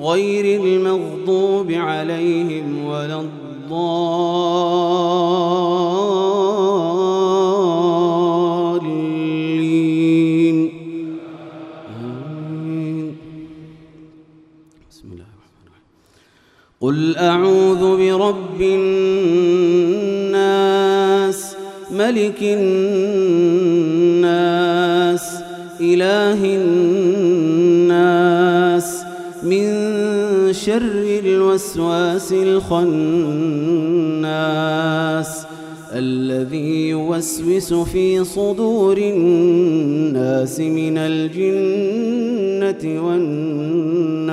غير المغضوب عليهم ولا الضالين. بسم الله الرحمن الرحيم. قل أعوذ برب الناس ملك الناس إله الناس شر الوسواس الخناس الذي يوسوس في صدور الناس من الجنة والناس.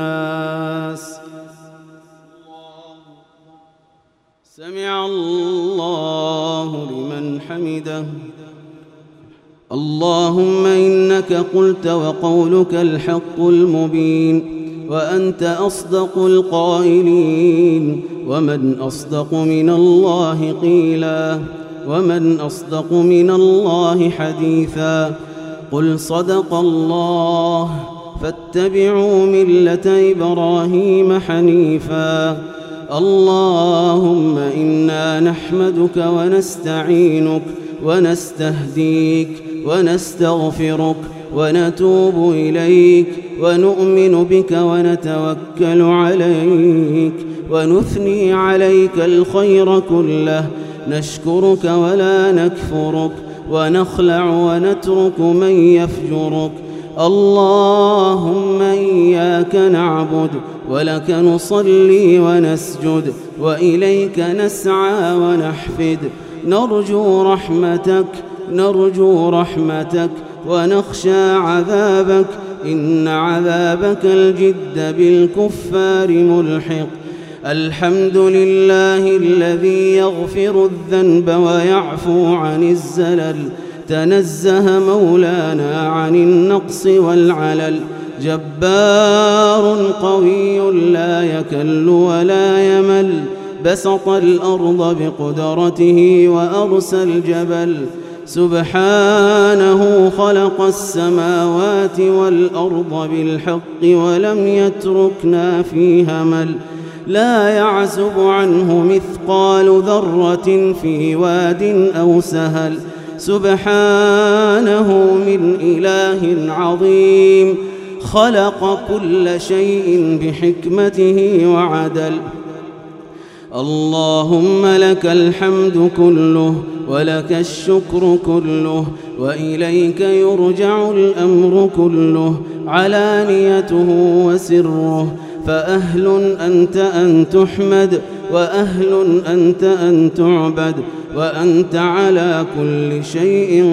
سمع الله لمن حمده. اللهم إنك قلت وقولك الحق المبين. وأنت أصدق القائلين ومن أصدق من الله قيلا ومن أصدق من الله حديثا قل صدق الله فاتبعوا ملة إبراهيم حنيفا اللهم إنا نحمدك ونستعينك ونستهديك ونستغفرك ونتوب إليك ونؤمن بك ونتوكل عليك ونثني عليك الخير كله. نشكرك ولا نكفرك ونخلع ونترك من يفجرك. اللهم إياك نعبد ولك نصلي ونسجد وإليك نسعى ونحفد. نرجو رحمتك نرجو رحمتك ونخشى عذابك. إن عذابك الجد بالكفار ملحق. الحمد لله الذي يغفر الذنب ويعفو عن الزلل. تنزه مولانا عن النقص والعلل. جبار قوي لا يكل ولا يمل. بسط الأرض بقدرته وأرسى الجبل. سبحانه خلق السماوات والأرض بالحق ولم يتركنا في همل لا يعزب عنه مثقال ذرة في واد أو سهل سبحانه من إله عظيم خلق كل شيء بحكمته وعدل اللهم لك الحمد كله ولك الشكر كله وإليك يرجع الأمر كله علانيته وسره فأهل أنت أن تحمد وأهل أنت أن تعبد وأنت على كل شيء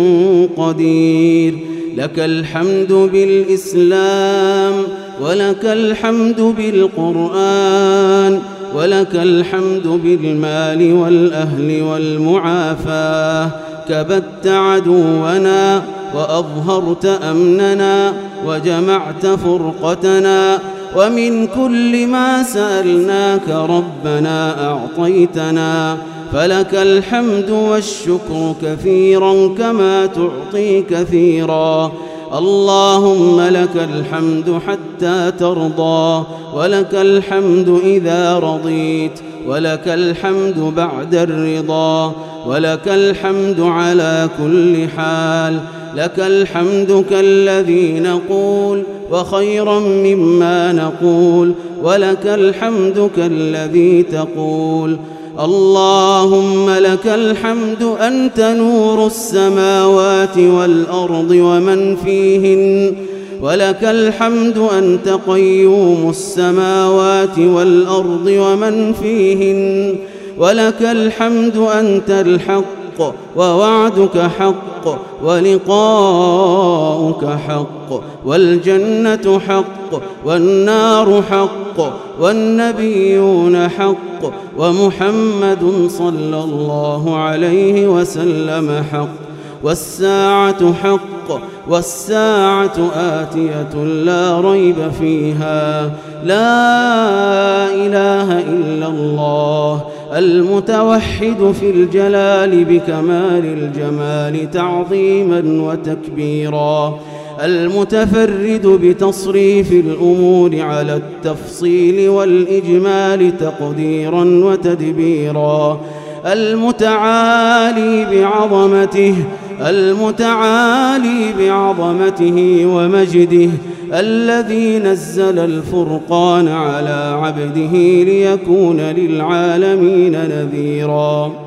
قدير. لك الحمد بالإسلام ولك الحمد بالقرآن ولك الحمد بالمال والأهل والمعافاة كبت عدونا وأظهرت أمننا وجمعت فرقتنا. ومن كل ما سألناك ربنا أعطيتنا. فلك الحمد والشكر كثيرا كما تعطي كثيرا. اللهم لك الحمد حتى ترضى ولك الحمد إذا رضيت ولك الحمد بعد الرضا ولك الحمد على كل حال لك الحمد كالذي نقول وخيرا مما نقول ولك الحمد كالذي تقول. اللهم لك الحمد أنت نور السماوات والأرض ومن فيهن. ولك الحمد أنت قيوم السماوات والأرض ومن فيهن. ولك الحمد أنت الحق ووعدك حق ولقاؤك حق والجنة حق والنار حق حق والنبيون حق ومحمد صلى الله عليه وسلم حق. والساعة حق والساعة آتية لا ريب فيها. لا إله إلا الله المتوحد في الجلال بكمال الجمال تعظيما وتكبيرا. المتفرد بتصريف الأمور على التفصيل والإجمال تقديرا وتدبيرا. المتعالي بعظمته المتعالي بعظمته ومجده الذي نزل الفرقان على عبده ليكون للعالمين نذيرا.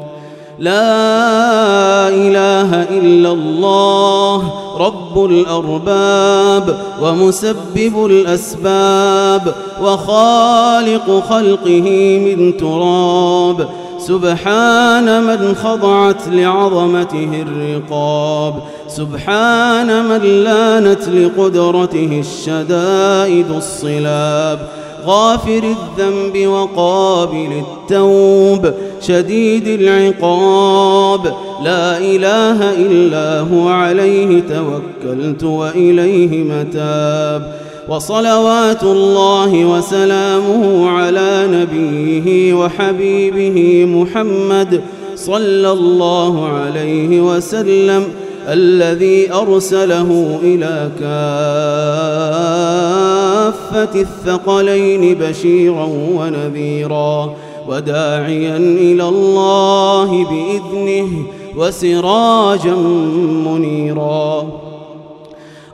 لا إله إلا الله رب الأرباب ومسبب الأسباب وخالق خلقه من تراب. سبحان من خضعت لعظمته الرقاب. سبحان من لانت لقدرته الشدائد الصلاب. غافر الذنب وقابل التوب شديد العقاب. لا إله إلا هو عليه توكلت وإليه متاب. وصلوات الله وسلامه على نبيه وحبيبه محمد صلى الله عليه وسلم الذي أرسله إلى كافة الثقلين بشيرا ونذيرا وداعيا إلى الله بإذنه وسراجا منيرا.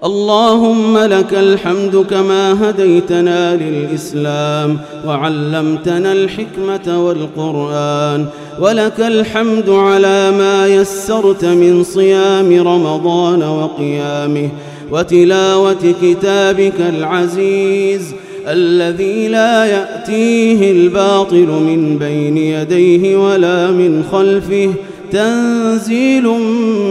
اللهم لك الحمد كما هديتنا للإسلام وعلمتنا الحكمة والقرآن. ولك الحمد على ما يسرت من صيام رمضان وقيامه. وتلاوة كتابك العزيز الذي لا يأتيه الباطل من بين يديه ولا من خلفه تنزيل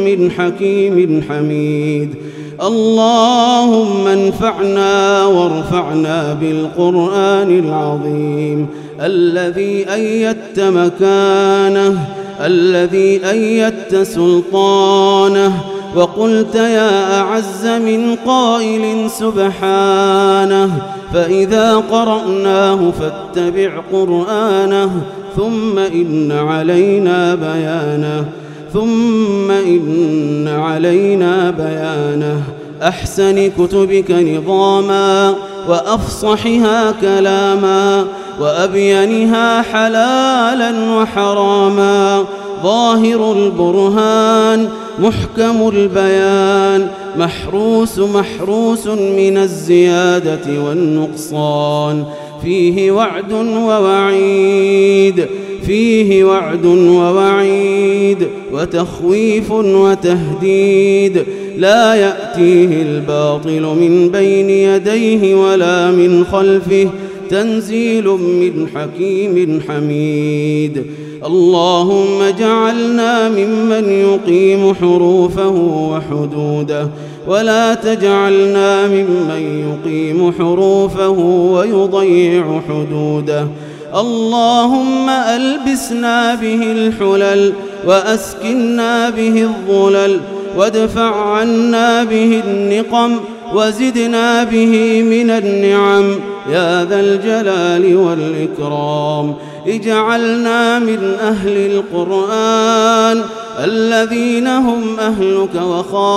من حكيم حميد. اللهم انفعنا وارفعنا بالقرآن العظيم الذي أيدت مكانه الذي أيدت سلطانه وقلت يا أعز من قائل سبحانه فإذا قرأناه فاتبع قرآنه ثم إن علينا بيانه ثم إن علينا بيانه. أحسن كتبك نظاما وأفصحها كلاما وأبينها حلالا وحراما. ظاهر البرهان محكم البيان. محروس محروس من الزيادة والنقصان. فيه وعد ووعيد. فيه وعد ووعيد. وتخويف وتهديد. لا يأتيه الباطل من بين يديه ولا من خلفه. تنزيل من حكيم حميد. اللهم اجعلنا ممن يقيم حروفه وحدوده ولا تجعلنا ممن يقيم حروفه ويضيع حدوده. اللهم ألبسنا به الحلل وأسكنا به الظلل وادفع عنا به النقم وزدنا به من النعم. يا ذا الجلال والإكرام اجعلنا من أهل القرآن الذين هم أهلك وخاصتك.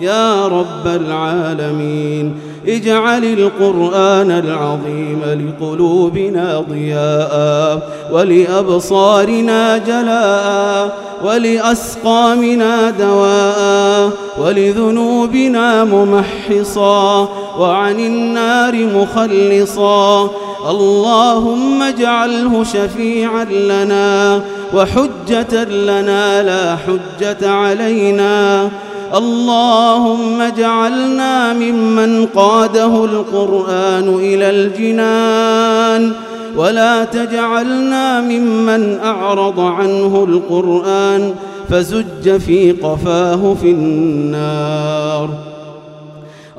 يا رب العالمين اجعل القرآن العظيم لقلوبنا ضياء ولأبصارنا جلاء ولأسقامنا دواء ولذنوبنا ممحصا وعن النار مخلصا. اللهم اجعله شفيعا لنا وحجة لنا لا حجة علينا. اللهم اجعلنا ممن قاده القرآن إلى الجنان. ولا تجعلنا ممن أعرض عنه القرآن فزج في قفاه في النار.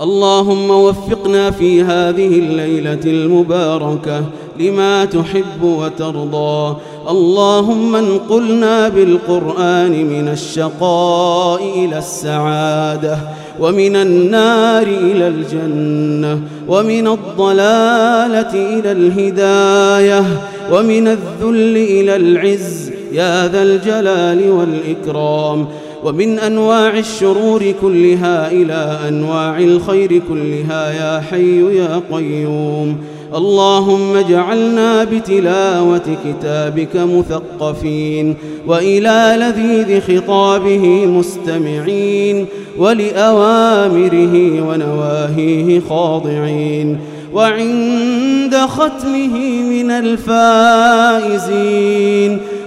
اللهم وفقنا في هذه الليلة المباركة لما تحب وترضى. اللهم انقلنا بالقرآن من الشقاء إلى السعادة ومن النار إلى الجنة ومن الضلالة إلى الهداية ومن الذل إلى العز يا ذا الجلال والإكرام ومن أنواع الشرور كلها إلى أنواع الخير كلها يا حي يا قيوم. اللهم اجعلنا بتلاوة كتابك مثقفين وإلى لذيذ خطابه مستمعين ولأوامره ونواهيه خاضعين وعند ختمه من الفائزين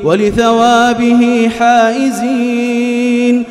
ولثوابه حائزين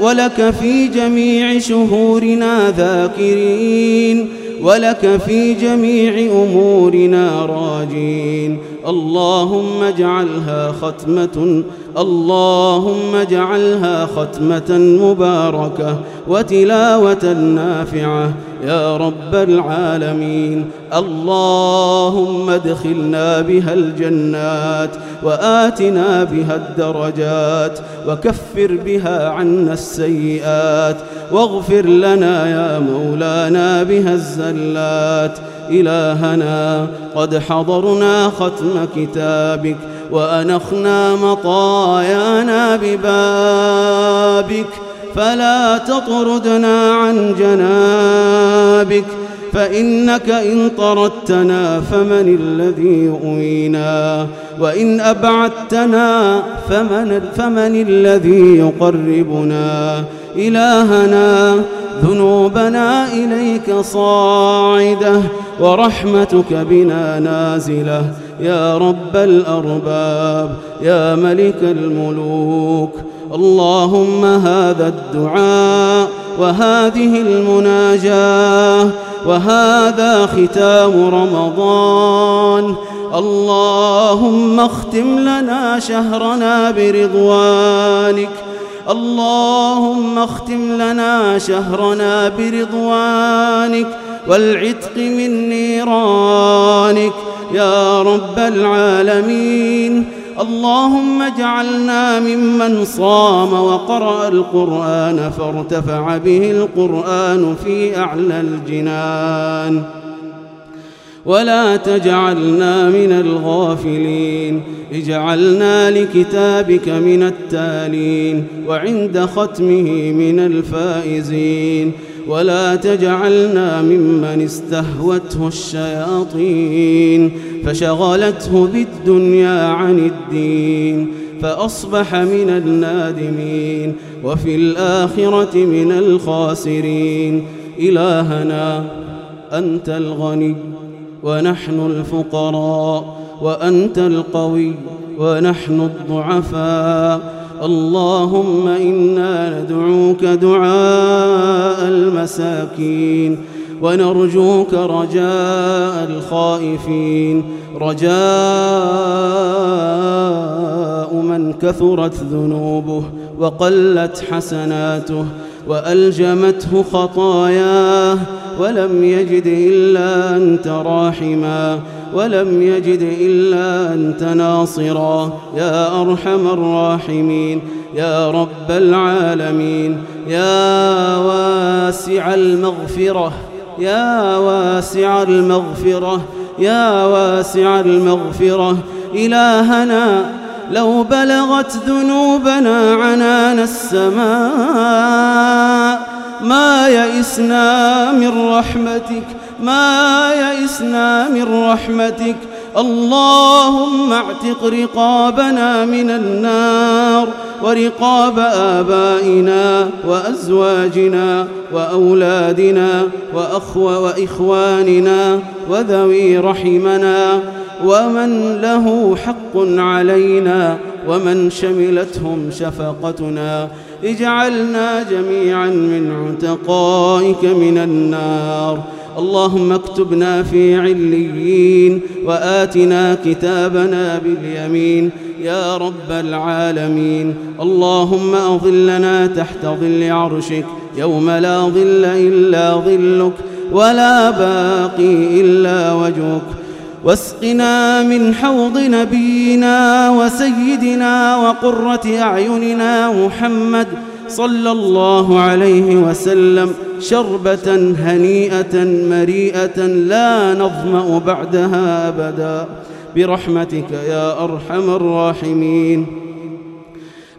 ولك في جميع شهورنا ذاكرين ولك في جميع أمورنا راجين. اللهم اجعلها ختمة اللهم اجعلها ختمة مباركة وتلاوة نافعة يا رب العالمين. اللهم ادخلنا بها الجنات وآتنا بها الدرجات وكفر بها عنا السيئات واغفر لنا يا مولانا بها الزلات إلهنا قد حضرنا ختم كتابك وأنخنا مطايانا ببابك فلا تطردنا عن جنابك فإنك إن طردتنا فمن الذي يؤوينا وإن أبعدتنا فمن, فمن الذي يقربنا. إلهنا ذنوبنا إليك صاعدة ورحمتك بنا نازلة. يا رب الأرباب يا ملك الملوك اللهم هذا الدعاء وهذه المناجاة وهذا ختام رمضان. اللهم اختم لنا شهرنا برضوانك اللهم اختم لنا شهرنا برضوانك والعتق من نيرانك يا رب العالمين. اللهم اجعلنا ممن صام وقرأ القرآن فارتفع به القرآن في أعلى الجنان. ولا تجعلنا من الغافلين. اجعلنا لكتابك من التالين وعند ختمه من الفائزين. ولا تجعلنا ممن استهوته الشياطين. فشغلته بالدنيا عن الدين. فأصبح من النادمين. وفي الآخرة من الخاسرين. إلهنا أنت الغني. ونحن الفقراء وأنت القوي ونحن الضعفاء. اللهم إنا ندعوك دعاء المساكين ونرجوك رجاء الخائفين. رجاء من كثرت ذنوبه وقلت حسناته وألجمته خطاياه. ولم يجد إلا أنت راحما ولم يجد إلا أنت ناصرا يا أرحم الراحمين يا رب العالمين يا واسع المغفرة يا واسع المغفرة يا واسع المغفرة إلهنا لو بلغت ذنوبنا عنان السماء ما يئسنا من رحمتك ما يئسنا من رحمتك. اللهم اعتق رقابنا من النار ورقاب آبائنا وأزواجنا وأولادنا وأخو وإخواننا وذوي رحمنا ومن له حق علينا ومن شملتهم شفقتنا. اجعلنا جميعا من عتقائك من النار. اللهم اكتبنا في عليين وآتنا كتابنا باليمين. يا رب العالمين. اللهم أظلنا تحت ظل عرشك يوم لا ظل إلا ظلك ولا باقي إلا وجهك. واسقنا من حوض نبينا وسيدنا وقرة أعيننا محمد صلى الله عليه وسلم شربة هنيئة مريئة لا نظمأ بعدها أبدا. برحمتك يا أرحم الراحمين.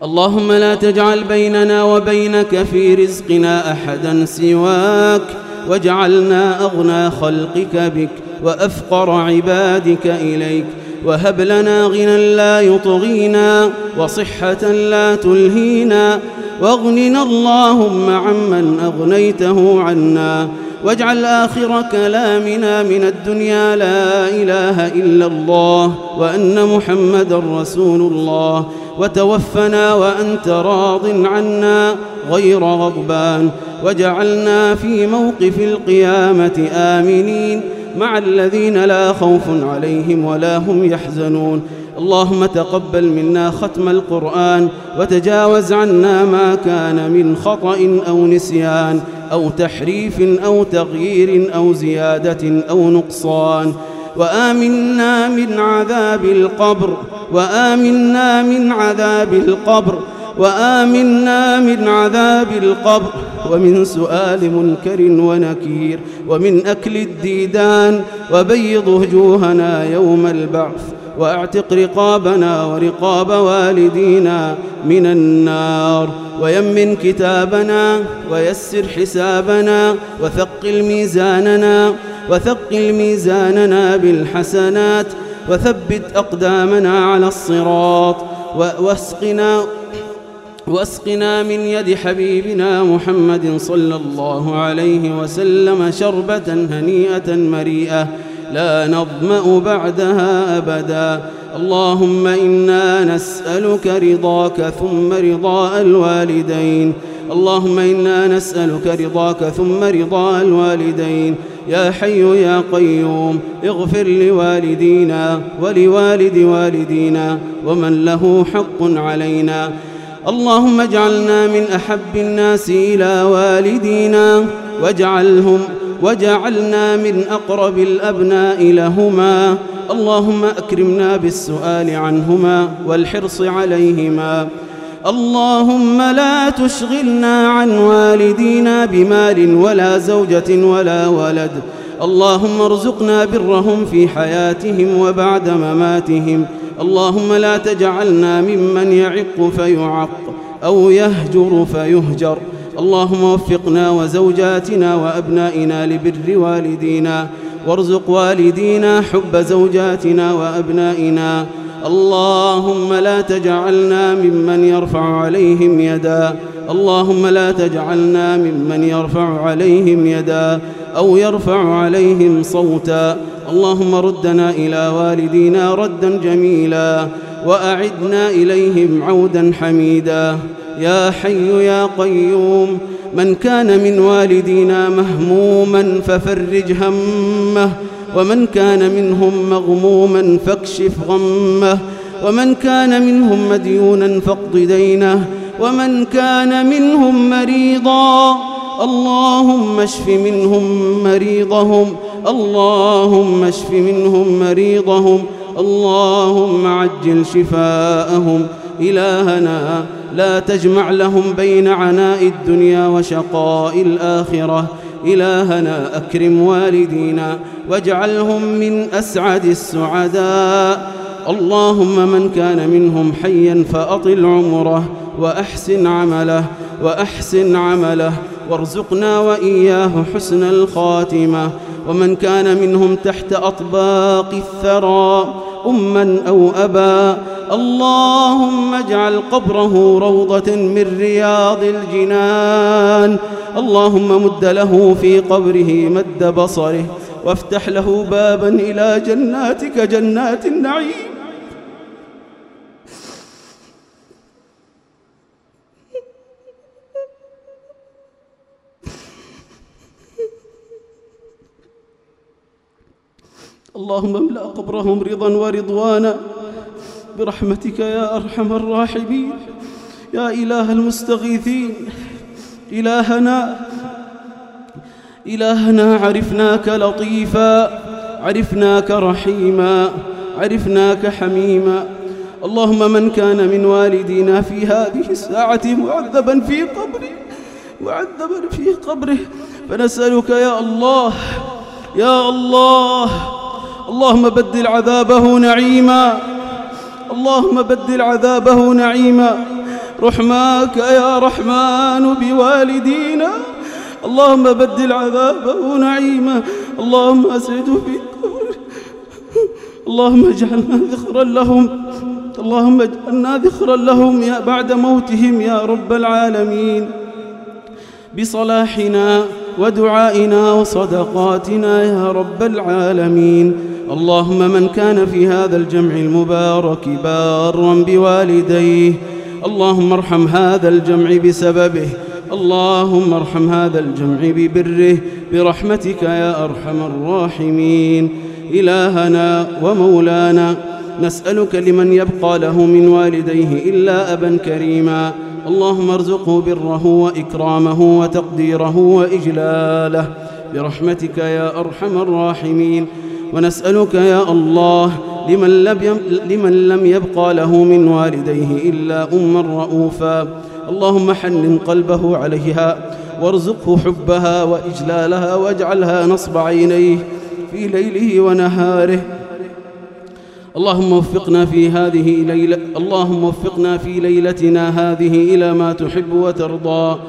اللهم لا تجعل بيننا وبينك في رزقنا أحدا سواك واجعلنا أغنى خلقك بك. وأفقر عبادك إليك. وهب لنا غنى لا يطغينا وصحة لا تلهينا. واغننا اللهم عمن أغنيته عنا. واجعل آخر كلامنا من الدنيا لا إله إلا الله وأن محمد رسول الله. وتوفنا وأنت راض عنا غير غضبان. وجعلنا في موقف القيامة آمنين. مع الذين لا خوف عليهم ولا هم يحزنون. اللهم تقبل منا ختم القرآن وتجاوز عنا ما كان من خطأ أو نسيان أو تحريف أو تغيير أو زيادة أو نقصان. وآمنا من عذاب القبر وآمنا من عذاب القبر وآمنا من عذاب القبر ومن سؤال منكر ونكير ومن أكل الديدان وبيض وجوهنا يوم البعث واعتق رقابنا ورقاب والدينا من النار ويمن كتابنا ويسر حسابنا وثقل ميزاننا وثقل ميزاننا بالحسنات وثبت أقدامنا على الصراط وأسقنا واسقنا من يد حبيبنا محمد صلى الله عليه وسلم شربة هنيئة مريئة لا نظمأ بعدها أبدا. اللهم إنا نسألك رضاك ثم رضاء الوالدين. اللهم إنا نسألك رضاك ثم رضاء الوالدين. يا حي يا قيوم اغفر لوالدينا ولوالد والدينا ومن له حق علينا. اللهم اجعلنا من أحب الناس إلى والدينا واجعلهم وجعلنا من أقرب الأبناء لهما. اللهم أكرمنا بالسؤال عنهما والحرص عليهما. اللهم لا تشغلنا عن والدينا بمال ولا زوجة ولا ولد. اللهم ارزقنا برهم في حياتهم وبعد مماتهم. اللهم لا تجعلنا ممن يعق فيعق أو يهجر فيهجر. اللهم وفقنا وزوجاتنا وأبنائنا لبر والدينا وارزق والدينا حب زوجاتنا وأبنائنا. اللهم لا تجعلنا ممن يرفع عليهم يدا. اللهم لا تجعلنا ممن يرفع عليهم يدا أو يرفع عليهم صوتا. اللهم ردنا إلى والدينا ردا جميلا وأعدنا إليهم عودا حميدا. يا حي يا قيوم من كان من والدينا مهموما ففرج همه ومن كان منهم مغموما فاكشف غمه ومن كان منهم مديونا فاقض دينه ومن كان منهم مريضا. اللهم اشف منهم مريضهم اللهم اشف منهم مريضهم اللهم عجل شفاءهم. إلهنا لا تجمع لهم بين عناء الدنيا وشقاء الآخرة. إلهنا أكرم والدينا واجعلهم من أسعد السعداء. اللهم من كان منهم حيا فأطل عمره وأحسن عمله وأحسن عمله. وارزقنا وإياه حسن الخاتمة. ومن كان منهم تحت أطباق الثرى أما أو أبا اللهم اجعل قبره روضة من رياض الجنان. اللهم مد له في قبره مد بصره وافتح له بابا إلى جناتك جنات النعيم. اللهم املأ قبرهم رضا ورضوانا برحمتك يا أرحم الراحمين يا إله المستغيثين إلهنا إلهنا عرفناك لطيفا عرفناك رحيما عرفناك حميما اللهم من كان من والدينا في هذه الساعة معذبا في قبره معذبا في قبره فنسألك يا الله يا الله اللهم بدل عذابه نعيما. اللهم بدل عذابه نعيما. رحماك يا رحمن بوالدينا. اللهم بدل عذابه نعيما. اللهم أسعده في قبره اللهم اجعلنا ذخرا لهم. اللهم اجعلنا ذخرا لهم يا بعد موتهم يا رب العالمين. بصلاحنا ودعائنا وصدقاتنا يا رب العالمين. اللهم من كان في هذا الجمع المبارك بارا بوالديه. اللهم ارحم هذا الجمع بسببه. اللهم ارحم هذا الجمع ببره. برحمتك يا أرحم الراحمين. إلهنا ومولانا نسألك لمن يبقى له من والديه إلا أبا كريما. اللهم ارزقه بره وإكرامه وتقديره وإجلاله. برحمتك يا أرحم الراحمين. ونسألك يا الله لمن لم, لمن لم يبقى له من والديه إلا أما رؤوفا. اللهم حنن قلبه عليها وارزقه حبها وإجلالها واجعلها نصب عينيه في ليله ونهاره. اللهم وفقنا في هذه ليلة اللهم وفقنا في ليلتنا هذه إلى ما تحب وترضى.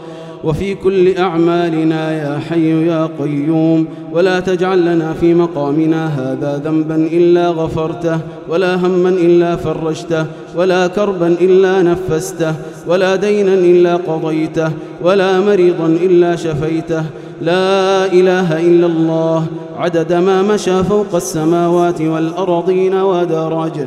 وفي كل أعمالنا يا حي يا قيوم ولا تجعل لنا في مقامنا هذا ذنبا إلا غفرته ولا هما إلا فرجته ولا كربا إلا نفسته ولا دينا إلا قضيته ولا مريضا إلا شفيته. لا إله إلا الله عدد ما مشى فوق السماوات والأرضين ودرج.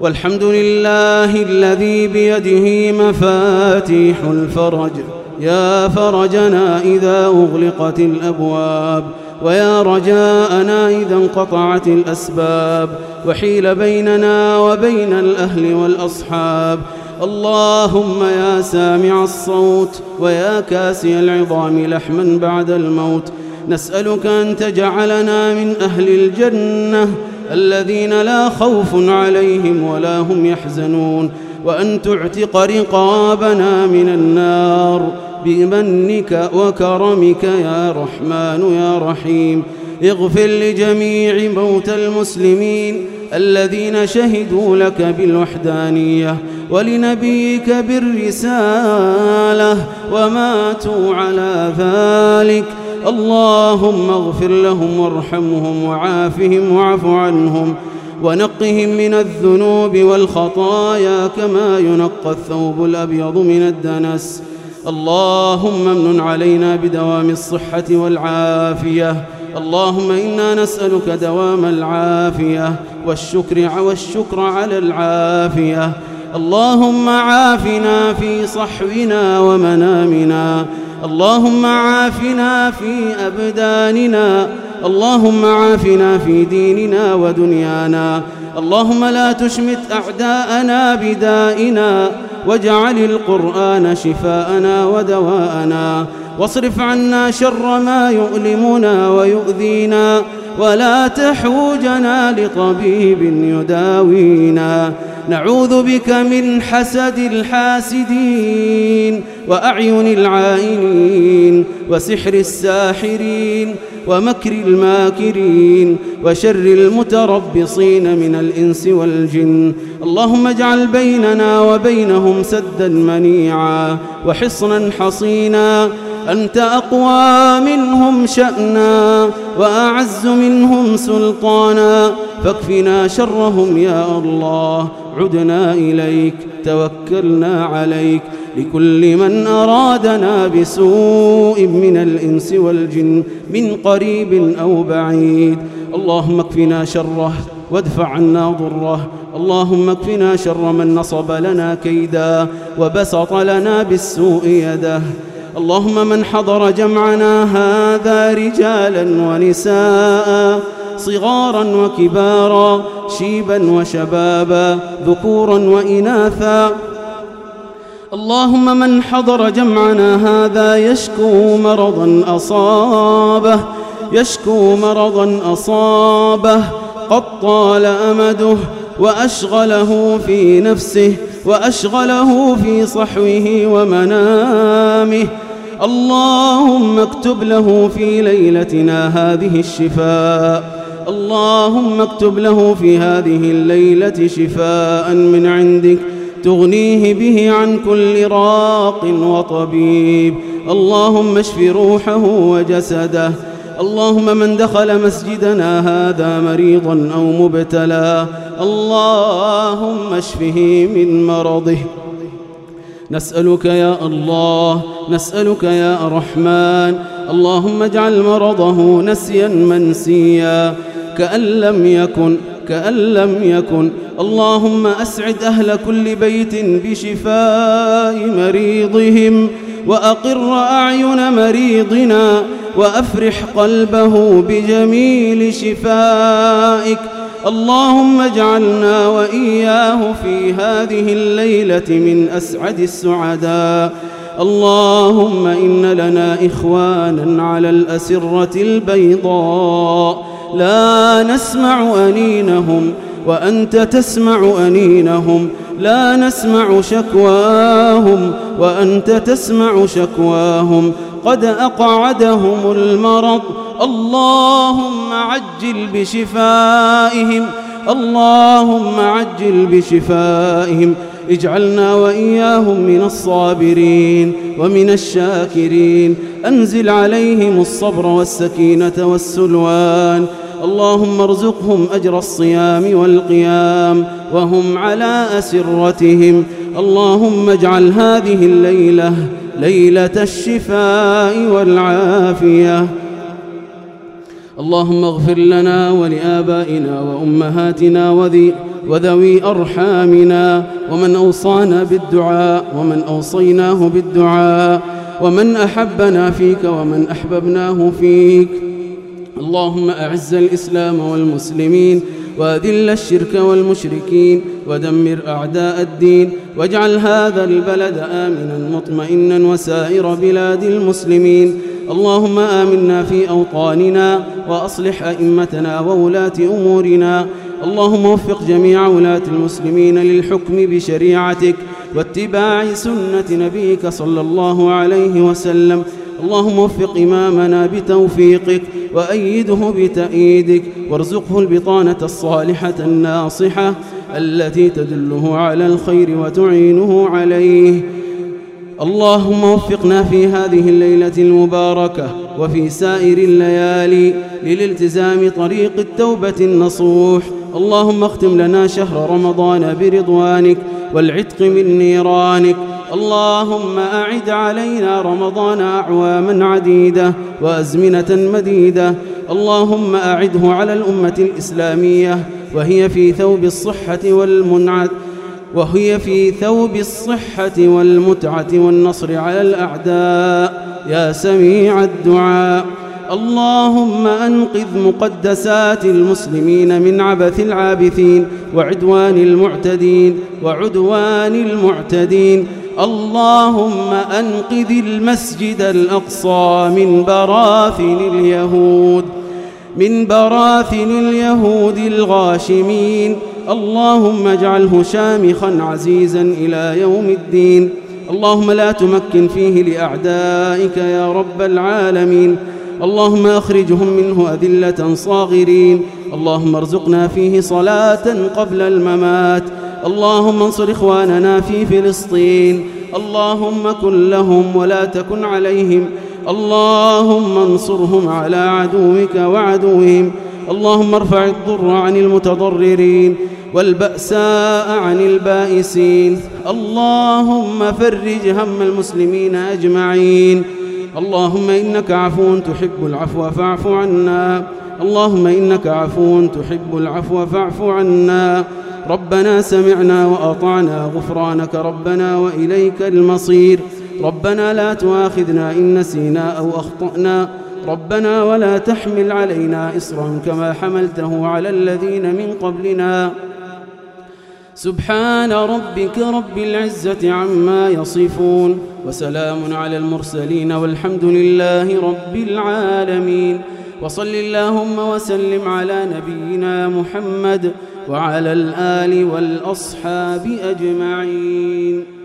والحمد لله الذي بيده مفاتيح الفرج. يا فرجنا إذا أغلقت الأبواب ويا رجاءنا إذا انقطعت الأسباب وحيل بيننا وبين الأهل والأصحاب. اللهم يا سامع الصوت ويا كاسي العظام لحما بعد الموت. نسألك أن تجعلنا من أهل الجنة الذين لا خوف عليهم ولا هم يحزنون وأن تعتق رقابنا من النار. بمنك وكرمك يا رحمن يا رحيم. اغفر لجميع موتى المسلمين الذين شهدوا لك بالوحدانية ولنبيك بالرسالة وماتوا على ذلك. اللهم اغفر لهم وارحمهم وعافهم واعف عنهم ونقهم من الذنوب والخطايا كما ينقى الثوب الأبيض من الدنس. اللهم امن علينا بدوام الصحة والعافية. اللهم إنا نسألك دوام العافية والشكر والشكر على العافية. اللهم عافنا في صحونا ومنامنا. اللهم عافنا في أبداننا. اللهم عافنا في ديننا ودنيانا. اللهم لا تشمت أعداءنا بدائنا. واجعل القرآن شفاءنا ودواءنا واصرف عنا شر ما يؤلمنا ويؤذينا ولا تحوجنا لطبيب يداوينا. نعوذ بك من حسد الحاسدين وأعين العائنين وسحر الساحرين ومكر الماكرين وشر المتربصين من الإنس والجن. اللهم اجعل بيننا وبينهم سدا منيعا وحصنا حصينا. أنت أقوى منهم شأنا وأعز منهم سلطانا فاكفنا شرهم يا الله عدنا إليك توكلنا عليك لكل من أرادنا بسوء من الإنس والجن من قريب أو بعيد اللهم اكفنا شره وادفع عنا ضره اللهم اكفنا شر من نصب لنا كيدا وبسط لنا بالسوء يده اللهم من حضر جمعنا هذا رجالا ونساء صغارا وكبارا شيبا وشبابا ذكورا وإناثا. اللهم من حضر جمعنا هذا يشكو مرضا أصابه يشكو مرضا أصابه قد طال أمده وأشغله في نفسه. وأشغله في صحوه ومنامه. اللهم اكتب له في ليلتنا هذه الشفاء. اللهم اكتب له في هذه الليلة شفاء من عندك. تغنيه به عن كل راق وطبيب. اللهم اشف روحه وجسده. اللهم من دخل مسجدنا هذا مريضا أو مبتلى اللهم اشفه من مرضه. نسألك يا الله نسألك يا رحمن اللهم اجعل مرضه نسيا منسيا. كأن لم يكن كأن لم يكن اللهم أسعد أهل كل بيت بشفاء مريضهم. وأقر أعين مريضنا وأفرح قلبه بجميل شفائك. اللهم اجعلنا وإياه في هذه الليلة من أسعد السعداء. اللهم إن لنا إخوانا على الأسرة البيضاء. لا نسمع أنينهم وأنت تسمع أنينهم. لا نسمع شكواهم وأنت تسمع شكواهم قد أقعدهم المرض اللهم عجل بشفائهم اللهم عجل بشفائهم اجعلنا وإياهم من الصابرين ومن الشاكرين أنزل عليهم الصبر والسكينة والسلوان اللهم ارزقهم أجر الصيام والقيام وهم على أسرتهم. اللهم اجعل هذه الليلة ليلة الشفاء والعافية. اللهم اغفر لنا ولآبائنا وأمهاتنا وذي وذوي أرحامنا ومن أوصانا بالدعاء ومن أوصيناه بالدعاء ومن أحبنا فيك ومن أحببناه فيك. اللهم أعز الإسلام والمسلمين وأذل الشرك والمشركين ودمر أعداء الدين واجعل هذا البلد آمنا مطمئنا وسائر بلاد المسلمين. اللهم آمنا في أوطاننا وأصلح أئمتنا وولاة أمورنا. اللهم وفق جميع ولاة المسلمين للحكم بشريعتك واتباع سنة نبيك صلى الله عليه وسلم. اللهم وفق إمامنا بتوفيقك وأيده بتأييدك وارزقه البطانة الصالحة الناصحة التي تدله على الخير وتعينه عليه. اللهم وفقنا في هذه الليلة المباركة وفي سائر الليالي للالتزام طريق التوبة النصوح. اللهم اختم لنا شهر رمضان برضوانك والعتق من نيرانك اللهم أعد علينا رمضان أعواما عديدة وأزمنة مديدة. اللهم أعده على الأمة الإسلامية وهي في ثوب الصحة والمنعت وهي في ثوب الصحة والمتعة والنصر على الأعداء. يا سميع الدعاء. اللهم أنقذ مقدسات المسلمين من عبث العابثين وعدوان المعتدين وعدوان المعتدين اللهم أنقذ المسجد الأقصى من براثن اليهود من براثن اليهود الغاشمين. اللهم اجعله شامخا عزيزا إلى يوم الدين. اللهم لا تمكن فيه لأعدائك يا رب العالمين. اللهم أخرجهم منه أذلة صاغرين. اللهم ارزقنا فيه صلاة قبل الممات. اللهم انصر إخواننا في فلسطين. اللهم كن لهم ولا تكن عليهم. اللهم انصرهم على عدوك وعدوهم. اللهم ارفع الضر عن المتضررين والبأساء عن البائسين. اللهم فرج هم المسلمين أجمعين. اللهم إنك عفو تحب العفو فاعف عنا. اللهم إنك عفو تحب العفو فاعف عنا. ربنا سمعنا وأطعنا غفرانك ربنا وإليك المصير. ربنا لا تؤاخذنا إن نسينا أو أخطأنا. ربنا ولا تحمل علينا إصرا كما حملته على الذين من قبلنا. سبحان ربك رب العزة عما يصفون وسلام على المرسلين والحمد لله رب العالمين. وصل اللهم وسلم على نبينا محمد وعلى الآل والأصحاب أجمعين.